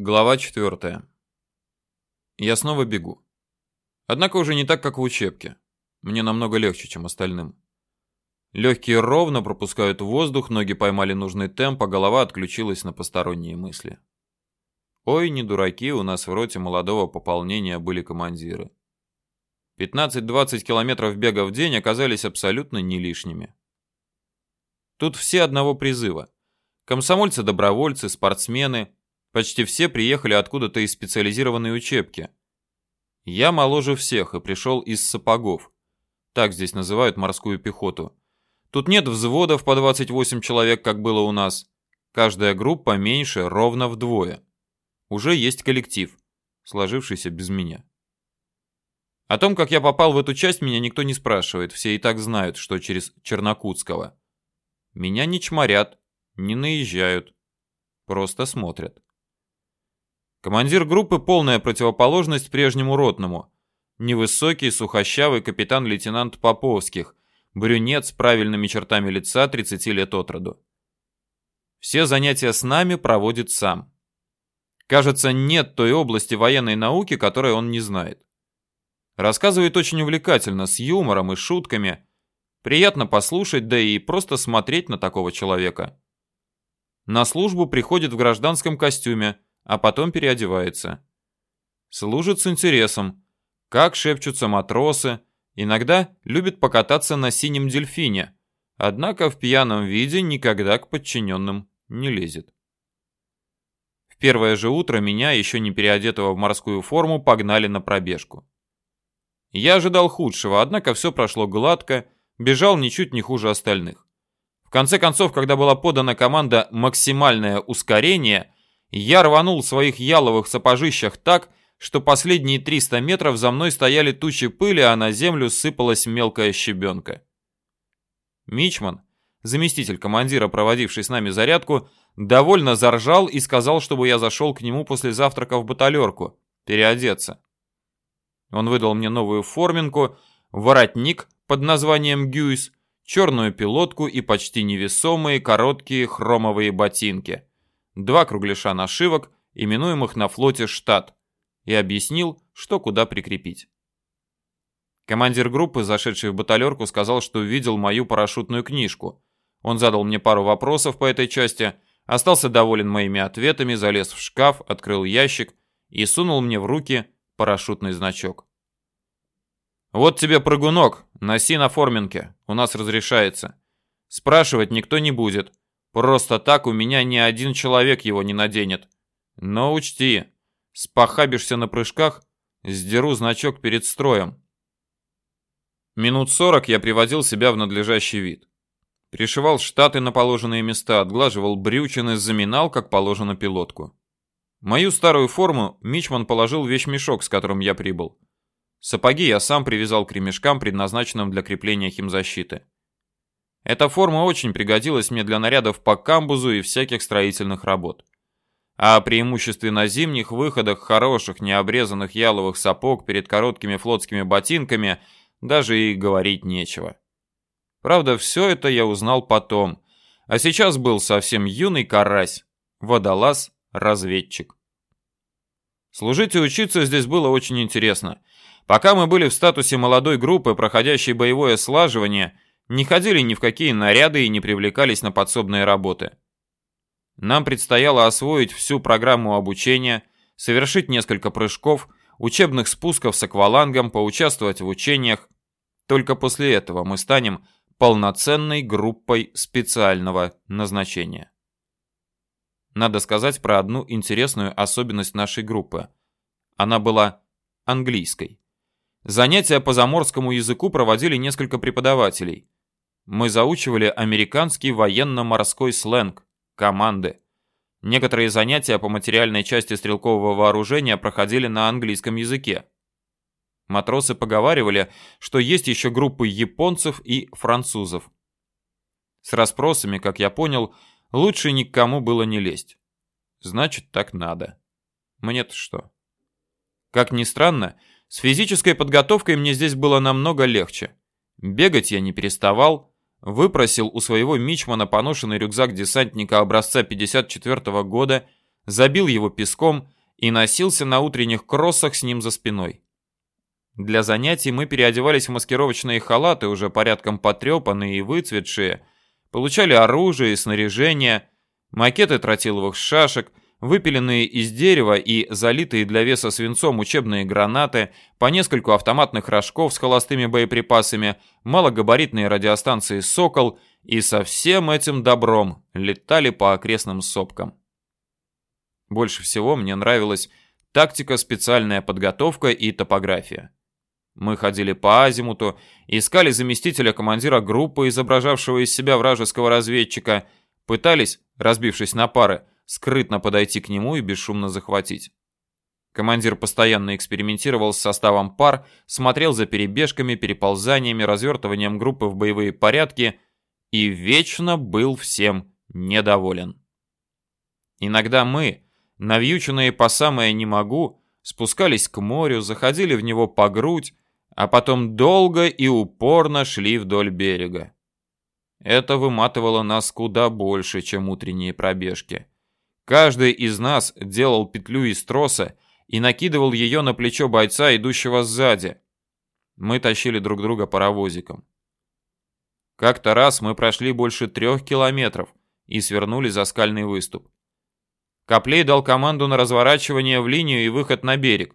Глава 4. Я снова бегу. Однако уже не так, как в учебке. Мне намного легче, чем остальным. Легкие ровно пропускают воздух, ноги поймали нужный темп, а голова отключилась на посторонние мысли. Ой, не дураки, у нас в роте молодого пополнения были командиры. 15-20 километров бега в день оказались абсолютно не лишними. Тут все одного призыва. Комсомольцы-добровольцы, спортсмены – Почти все приехали откуда-то из специализированной учебки. Я моложе всех и пришел из сапогов. Так здесь называют морскую пехоту. Тут нет взводов по 28 человек, как было у нас. Каждая группа меньше ровно вдвое. Уже есть коллектив, сложившийся без меня. О том, как я попал в эту часть, меня никто не спрашивает. Все и так знают, что через Чернокутского. Меня не чморят, не наезжают. Просто смотрят. Командир группы – полная противоположность прежнему ротному. Невысокий, сухощавый капитан-лейтенант Поповских, брюнет с правильными чертами лица 30 лет от роду. Все занятия с нами проводит сам. Кажется, нет той области военной науки, которой он не знает. Рассказывает очень увлекательно, с юмором и шутками. Приятно послушать, да и просто смотреть на такого человека. На службу приходит в гражданском костюме – а потом переодевается. Служит с интересом. Как шепчутся матросы, иногда любит покататься на синем дельфине, однако в пьяном виде никогда к подчиненным не лезет. В первое же утро меня, еще не переодетого в морскую форму, погнали на пробежку. Я ожидал худшего, однако все прошло гладко, бежал ничуть не хуже остальных. В конце концов, когда была подана команда «максимальное ускорение», я рванул в своих яловых сапожищах так, что последние 300 метров за мной стояли тучи пыли, а на землю сыпалась мелкая щебенка. Мичман, заместитель командира, проводивший с нами зарядку, довольно заржал и сказал, чтобы я зашел к нему после завтрака в баталерку, переодеться. Он выдал мне новую форминку, воротник под названием «Гюйс», черную пилотку и почти невесомые короткие хромовые ботинки – два кругляша нашивок, именуемых на флоте «штат», и объяснил, что куда прикрепить. Командир группы, зашедший в баталерку, сказал, что видел мою парашютную книжку. Он задал мне пару вопросов по этой части, остался доволен моими ответами, залез в шкаф, открыл ящик и сунул мне в руки парашютный значок. «Вот тебе прыгунок, носи на форминке, у нас разрешается. Спрашивать никто не будет, Просто так у меня ни один человек его не наденет. Но учти, спохабишься на прыжках, сдеру значок перед строем. Минут сорок я приводил себя в надлежащий вид. Пришивал штаты на положенные места, отглаживал брючины, заминал, как положено пилотку. Мою старую форму Мичман положил в вещмешок, с которым я прибыл. Сапоги я сам привязал к ремешкам, предназначенным для крепления химзащиты. Эта форма очень пригодилась мне для нарядов по камбузу и всяких строительных работ. А преимущественно зимних выходах хороших необрезанных яловых сапог перед короткими флотскими ботинками даже и говорить нечего. Правда, все это я узнал потом, а сейчас был совсем юный карась, водолаз, разведчик. Служить и учиться здесь было очень интересно. Пока мы были в статусе молодой группы, проходящей боевое слаживание – не ходили ни в какие наряды и не привлекались на подсобные работы. Нам предстояло освоить всю программу обучения, совершить несколько прыжков, учебных спусков с аквалангом, поучаствовать в учениях. Только после этого мы станем полноценной группой специального назначения. Надо сказать про одну интересную особенность нашей группы. Она была английской. Занятия по заморскому языку проводили несколько преподавателей мы заучивали американский военно-морской сленг, команды. Некоторые занятия по материальной части стрелкового вооружения проходили на английском языке. Матросы поговаривали, что есть еще группы японцев и французов. С расспросами, как я понял, лучше ни к кому было не лезть. Значит, так надо. Мне-то что? Как ни странно, с физической подготовкой мне здесь было намного легче. Бегать я не переставал, выпросил у своего мичмана поношенный рюкзак десантника образца 54 -го года, забил его песком и носился на утренних кроссах с ним за спиной. Для занятий мы переодевались в маскировочные халаты, уже порядком потрепанные и выцветшие, получали оружие и снаряжение, макеты тротиловых шашек, выпиленные из дерева и залитые для веса свинцом учебные гранаты, по нескольку автоматных рожков с холостыми боеприпасами, малогабаритные радиостанции «Сокол» и со всем этим добром летали по окрестным сопкам. Больше всего мне нравилась тактика, специальная подготовка и топография. Мы ходили по азимуту, искали заместителя командира группы, изображавшего из себя вражеского разведчика, пытались, разбившись на пары, скрытно подойти к нему и бесшумно захватить. Командир постоянно экспериментировал с составом пар, смотрел за перебежками, переползаниями, развертыванием группы в боевые порядки и вечно был всем недоволен. Иногда мы, навьюченные по самое не могу, спускались к морю, заходили в него по грудь, а потом долго и упорно шли вдоль берега. Это выматывало нас куда больше, чем утренние пробежки. Каждый из нас делал петлю из троса и накидывал ее на плечо бойца, идущего сзади. Мы тащили друг друга паровозиком. Как-то раз мы прошли больше трех километров и свернули за скальный выступ. Коплей дал команду на разворачивание в линию и выход на берег.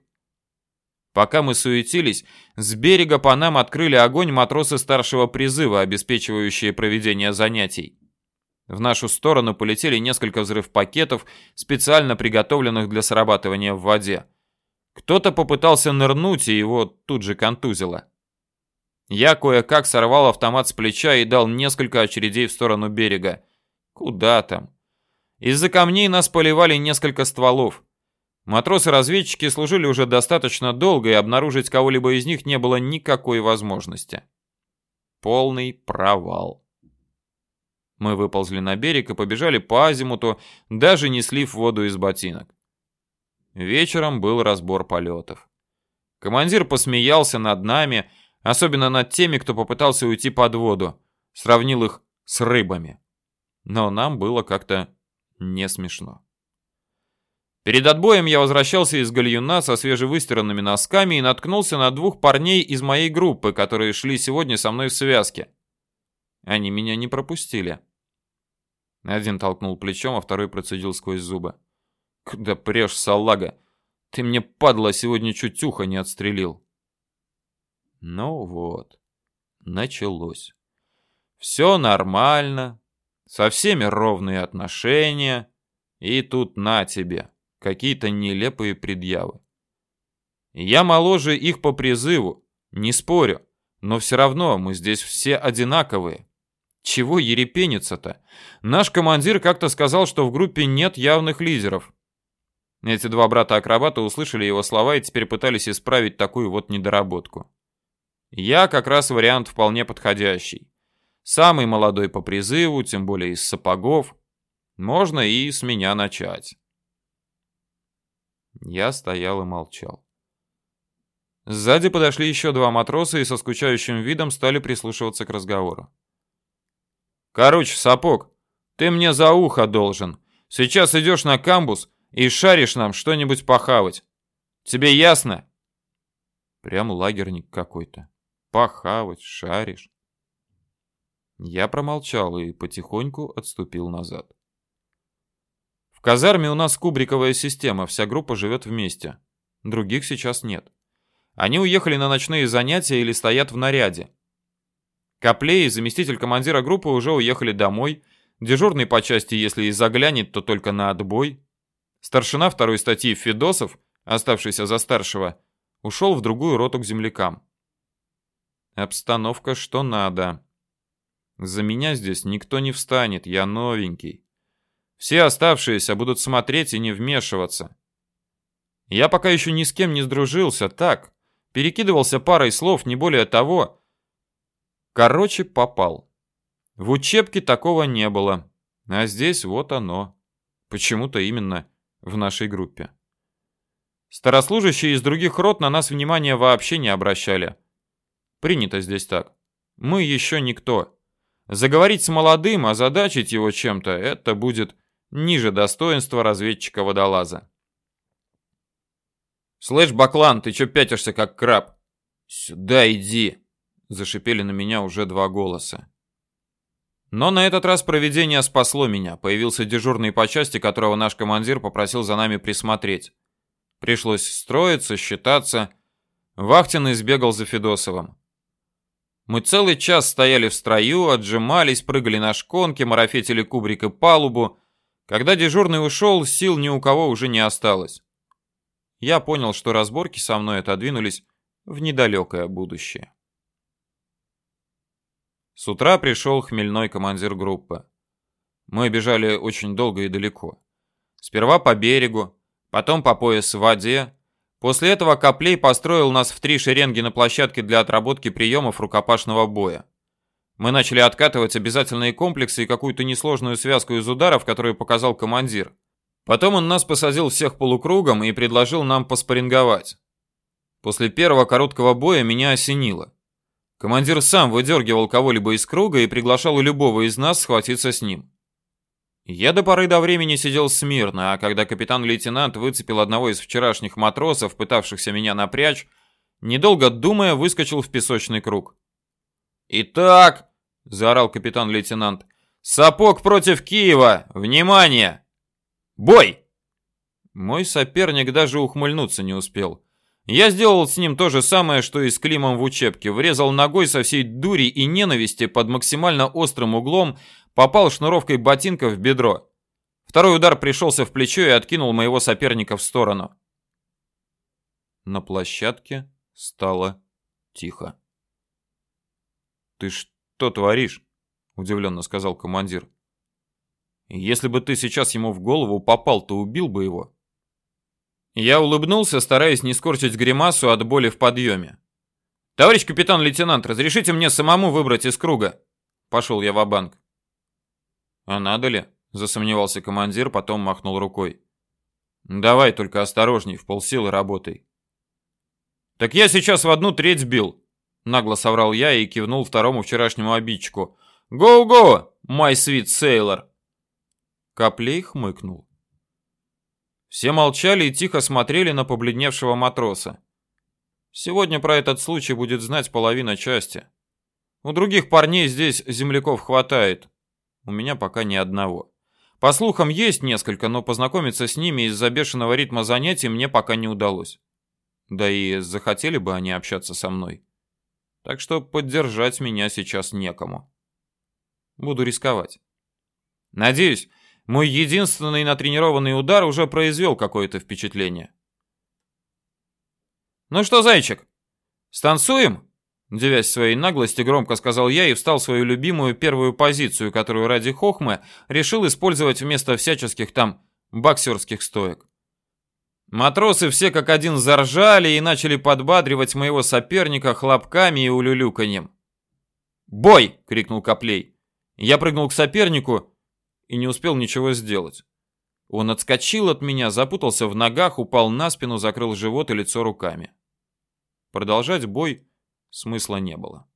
Пока мы суетились, с берега по нам открыли огонь матросы старшего призыва, обеспечивающие проведение занятий. В нашу сторону полетели несколько взрыв-пакетов, специально приготовленных для срабатывания в воде. Кто-то попытался нырнуть, и его тут же контузило. Я кое-как сорвал автомат с плеча и дал несколько очередей в сторону берега. Куда там? Из-за камней нас поливали несколько стволов. Матросы-разведчики служили уже достаточно долго, и обнаружить кого-либо из них не было никакой возможности. Полный провал. Мы выползли на берег и побежали по азимуту, даже не слив воду из ботинок. Вечером был разбор полетов. Командир посмеялся над нами, особенно над теми, кто попытался уйти под воду, сравнил их с рыбами. Но нам было как-то не смешно. Перед отбоем я возвращался из гальюна со свежевыстиранными носками и наткнулся на двух парней из моей группы, которые шли сегодня со мной в связке. Они меня не пропустили. Один толкнул плечом, а второй процедил сквозь зубы. «Куда прешь, салага? Ты мне, падла, сегодня чуть ухо не отстрелил». Ну вот, началось. Все нормально, со всеми ровные отношения, и тут на тебе какие-то нелепые предъявы. Я моложе их по призыву, не спорю, но все равно мы здесь все одинаковые. Чего ерепениться-то? Наш командир как-то сказал, что в группе нет явных лидеров. Эти два брата-акробата услышали его слова и теперь пытались исправить такую вот недоработку. Я как раз вариант вполне подходящий. Самый молодой по призыву, тем более из сапогов. Можно и с меня начать. Я стоял и молчал. Сзади подошли еще два матроса и со скучающим видом стали прислушиваться к разговору. «Короче, сапог, ты мне за ухо должен. Сейчас идешь на камбус и шаришь нам что-нибудь похавать. Тебе ясно?» Прям лагерник какой-то. Похавать, шаришь. Я промолчал и потихоньку отступил назад казарме у нас кубриковая система, вся группа живет вместе. Других сейчас нет. Они уехали на ночные занятия или стоят в наряде. Коплей и заместитель командира группы уже уехали домой. Дежурный по части, если и заглянет, то только на отбой. Старшина второй статьи Федосов, оставшийся за старшего, ушел в другую роту к землякам. Обстановка что надо. За меня здесь никто не встанет, я новенький. Все оставшиеся будут смотреть и не вмешиваться. Я пока еще ни с кем не сдружился, так, перекидывался парой слов, не более того. Короче, попал. В учебке такого не было, а здесь вот оно. Почему-то именно в нашей группе. Старослужащие из других рот на нас внимания вообще не обращали. Принято здесь так. Мы еще никто. Заговорить с молодым, озадачить его чем-то, это будет ниже достоинства разведчика-водолаза. «Слышь, Баклан, ты чё пятишься, как краб?» «Сюда иди!» — зашипели на меня уже два голоса. Но на этот раз проведение спасло меня. Появился дежурный по части, которого наш командир попросил за нами присмотреть. Пришлось строиться, считаться. Вахтенный сбегал за Федосовым. Мы целый час стояли в строю, отжимались, прыгали на шконке, марафетили кубрик и палубу. Когда дежурный ушел, сил ни у кого уже не осталось. Я понял, что разборки со мной отодвинулись в недалекое будущее. С утра пришел хмельной командир группы. Мы бежали очень долго и далеко. Сперва по берегу, потом по пояс в воде. После этого Коплей построил нас в три шеренги на площадке для отработки приемов рукопашного боя. Мы начали откатывать обязательные комплексы и какую-то несложную связку из ударов, которую показал командир. Потом он нас посадил всех полукругом и предложил нам поспоринговать. После первого короткого боя меня осенило. Командир сам выдергивал кого-либо из круга и приглашал любого из нас схватиться с ним. Я до поры до времени сидел смирно, а когда капитан-лейтенант выцепил одного из вчерашних матросов, пытавшихся меня напрячь, недолго думая, выскочил в песочный круг. «Итак», — заорал капитан-лейтенант, — «сапог против Киева! Внимание! Бой!» Мой соперник даже ухмыльнуться не успел. Я сделал с ним то же самое, что и с Климом в учебке. Врезал ногой со всей дури и ненависти под максимально острым углом, попал шнуровкой ботинка в бедро. Второй удар пришелся в плечо и откинул моего соперника в сторону. На площадке стало тихо. «Ты что творишь?» – удивленно сказал командир. «Если бы ты сейчас ему в голову попал, то убил бы его». Я улыбнулся, стараясь не скорчить гримасу от боли в подъеме. «Товарищ капитан-лейтенант, разрешите мне самому выбрать из круга?» Пошел я в банк «А надо ли?» – засомневался командир, потом махнул рукой. «Давай, только осторожней, в полсилы работай». «Так я сейчас в одну треть бил», – нагло соврал я и кивнул второму вчерашнему обидчику. «Гоу-гоу, май свит сейлор!» Коплей хмыкнул. Все молчали и тихо смотрели на побледневшего матроса. Сегодня про этот случай будет знать половина части. У других парней здесь земляков хватает. У меня пока ни одного. По слухам, есть несколько, но познакомиться с ними из-за бешеного ритма занятий мне пока не удалось. Да и захотели бы они общаться со мной. Так что поддержать меня сейчас некому. Буду рисковать. Надеюсь, мой единственный натренированный удар уже произвел какое-то впечатление. «Ну что, зайчик, станцуем?» Девясь своей наглости, громко сказал я и встал в свою любимую первую позицию, которую ради хохмы решил использовать вместо всяческих там боксерских стоек. Матросы все как один заржали и начали подбадривать моего соперника хлопками и улюлюканьем. «Бой!» — крикнул Коплей. Я прыгнул к сопернику и не успел ничего сделать. Он отскочил от меня, запутался в ногах, упал на спину, закрыл живот и лицо руками. Продолжать бой смысла не было.